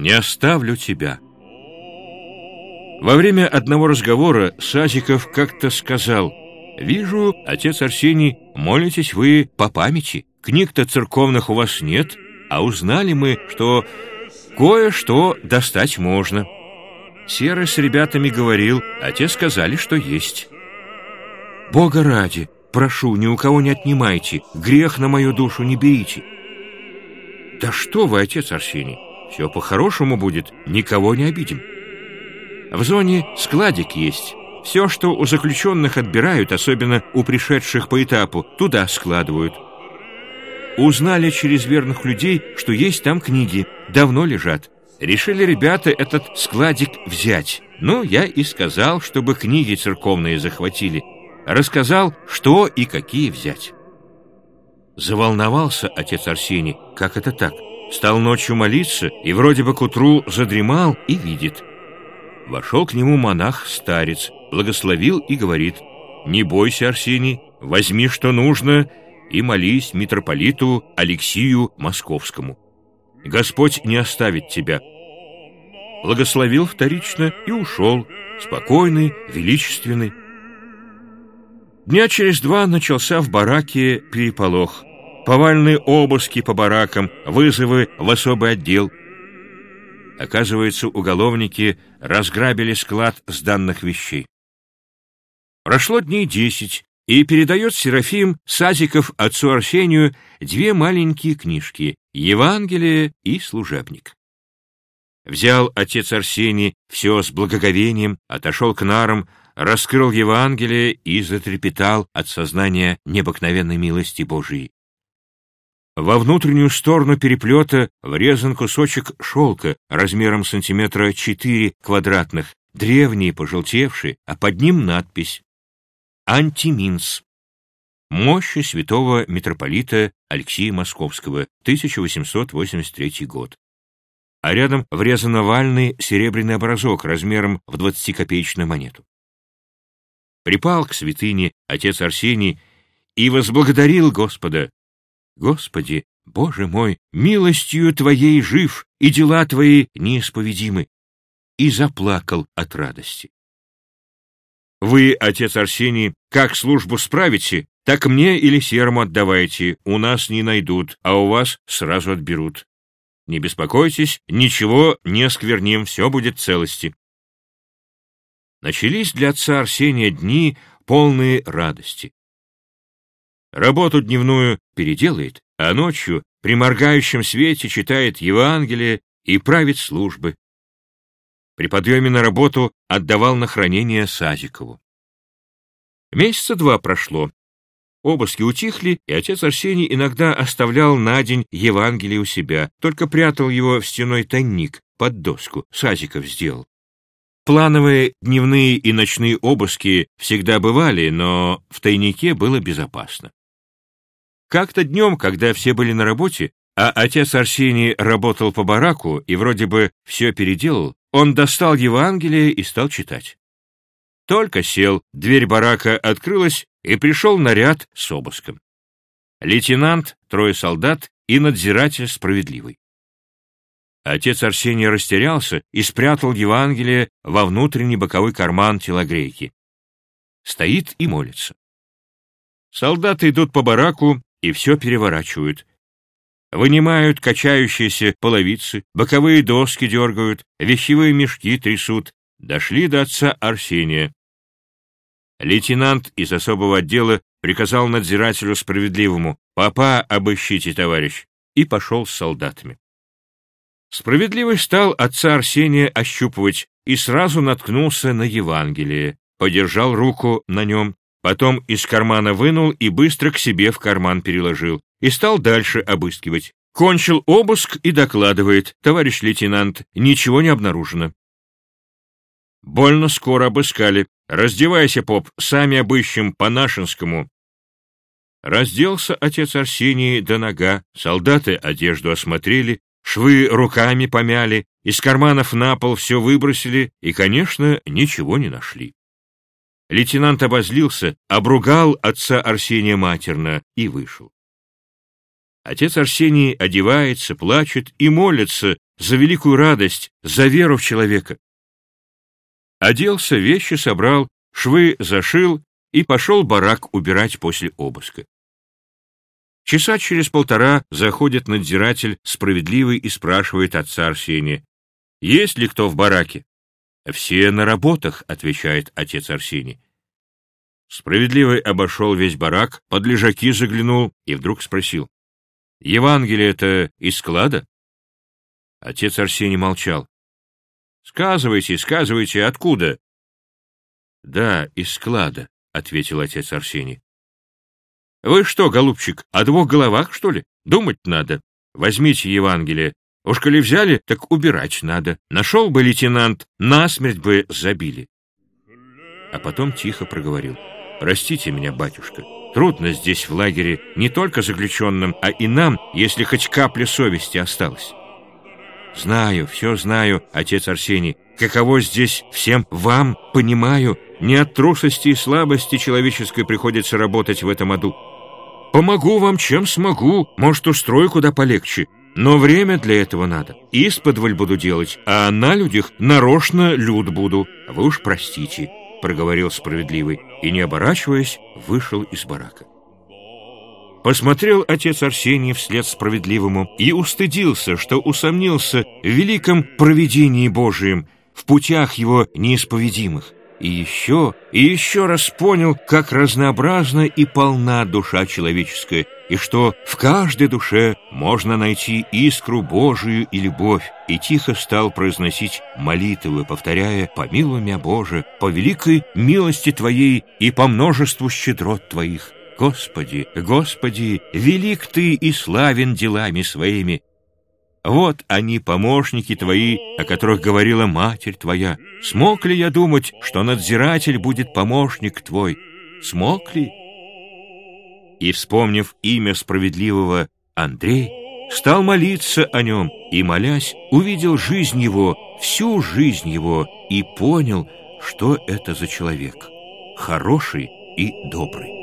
не оставлю тебя». Во время одного разговора Сазиков как-то сказал, «Вижу, отец Арсений, молитесь вы по памяти. Книг-то церковных у вас нет, а узнали мы, что кое-что достать можно». Серый с ребятами говорил, а те сказали, что есть. «Бога ради, прошу, ни у кого не отнимайте, грех на мою душу не берите». «Да что вы, отец Арсений, все по-хорошему будет, никого не обидим». В зоне складик есть. Все, что у заключенных отбирают, особенно у пришедших по этапу, туда складывают. Узнали через верных людей, что есть там книги, давно лежат. Решили ребята этот складик взять. Ну, я и сказал, чтобы книги церковные захватили. Рассказал, что и какие взять. Заволновался отец Арсений, как это так? Стал ночью молиться и вроде бы к утру задремал и видит – Вошел к нему монах-старец, благословил и говорит, «Не бойся, Арсений, возьми, что нужно, и молись митрополиту Алексию Московскому. Господь не оставит тебя». Благословил вторично и ушел, спокойный, величественный. Дня через два начался в бараке переполох. Повальные обыски по баракам, вызовы в особый отдел – Оказывается, уголовники разграбили склад сданных вещей. Прошло дней десять, и передает Серафим Сазиков отцу Арсению две маленькие книжки «Евангелие» и «Служебник». Взял отец Арсений все с благоговением, отошел к нарам, раскрыл Евангелие и затрепетал от сознания необыкновенной милости Божией. Во внутреннюю сторону переплета врезан кусочек шелка размером сантиметра 4 квадратных, древний, пожелтевший, а под ним надпись «Антиминс». Мощи святого митрополита Алексея Московского, 1883 год. А рядом врезан овальный серебряный образок размером в 20-копеечную монету. Припал к святыне отец Арсений и возблагодарил Господа Господи, Боже мой, милостью Твоей жив, и дела Твои неисповедимы. И заплакал от радости. Вы, отец Арсений, как службу справите, так мне или серому отдавайте, у нас не найдут, а у вас сразу отберут. Не беспокойтесь, ничего не оскверним, все будет в целости. Начались для отца Арсения дни, полные радости. Работу дневную переделает, а ночью при моргающем свете читает Евангелие и правит службы. При подъеме на работу отдавал на хранение Сазикову. Месяца два прошло. Обыски утихли, и отец Арсений иногда оставлял на день Евангелие у себя, только прятал его в стеной тайник под доску, Сазиков сделал. Плановые дневные и ночные обыски всегда бывали, но в тайнике было безопасно. Как-то днем, когда все были на работе, а отец Арсений работал по бараку и вроде бы все переделал, он достал Евангелие и стал читать. Только сел, дверь барака открылась, и пришел наряд с обыском. Лейтенант, трое солдат и надзиратель справедливый. Отец Арсений растерялся и спрятал Евангелие во внутренний боковой карман телогрейки. Стоит и молится. Солдаты идут по бараку, и все переворачивают. Вынимают качающиеся половицы, боковые доски дергают, вещевые мешки трясут. Дошли до отца Арсения. Лейтенант из особого отдела приказал надзирателю справедливому «Папа, обыщите, товарищ!» и пошел с солдатами. Справедливый стал отца Арсения ощупывать и сразу наткнулся на Евангелие, подержал руку на нем, Потом из кармана вынул и быстро к себе в карман переложил. И стал дальше обыскивать. Кончил обыск и докладывает. Товарищ лейтенант, ничего не обнаружено. Больно скоро обыскали. Раздевайся, поп, сами обыщем по-нашенскому. Разделся отец Арсений до нога, солдаты одежду осмотрели, швы руками помяли, из карманов на пол все выбросили и, конечно, ничего не нашли. Лейтенант обозлился, обругал отца Арсения матерно и вышел. Отец Арсений одевается, плачет и молится за великую радость, за веру в человека. Оделся, вещи собрал, швы зашил и пошел барак убирать после обыска. Часа через полтора заходит надзиратель справедливый и спрашивает отца Арсения, «Есть ли кто в бараке?» «Все на работах», — отвечает отец Арсений. Справедливый обошел весь барак, под лежаки заглянул и вдруг спросил, «Евангелие это из склада?» Отец Арсений молчал. «Сказывайте, сказывайте, откуда?» «Да, из склада», — ответил отец Арсений. «Вы что, голубчик, о двух головах, что ли? Думать надо. Возьмите Евангелие. Уж коли взяли, так убирать надо. Нашел бы лейтенант, насмерть бы забили». А потом тихо проговорил. «Простите меня, батюшка, трудно здесь в лагере не только заключенным, а и нам, если хоть капля совести осталась». «Знаю, все знаю, отец Арсений. Каково здесь всем вам, понимаю. Не от трусости и слабости человеческой приходится работать в этом аду. Помогу вам, чем смогу, может, устрою куда полегче. Но время для этого надо. Исподволь буду делать, а на людях нарочно люд буду. Вы уж простите». — проговорил справедливый, и, не оборачиваясь, вышел из барака. Посмотрел отец Арсений вслед справедливому и устыдился, что усомнился в великом провидении Божием, в путях его неисповедимых. И еще, и еще раз понял, как разнообразна и полна душа человеческая, и что в каждой душе можно найти искру Божию и любовь, и тихо стал произносить молитвы, повторяя «Помилуй меня, Боже, по великой милости Твоей и по множеству щедрот Твоих». Господи, Господи, велик Ты и славен делами Своими, вот они, помощники твои, о которых говорила матерь твоя. Смог ли я думать, что надзиратель будет помощник твой? Смог ли? И, вспомнив имя справедливого Андрей, стал молиться о нем и, молясь, увидел жизнь его, всю жизнь его, и понял, что это за человек, хороший и добрый.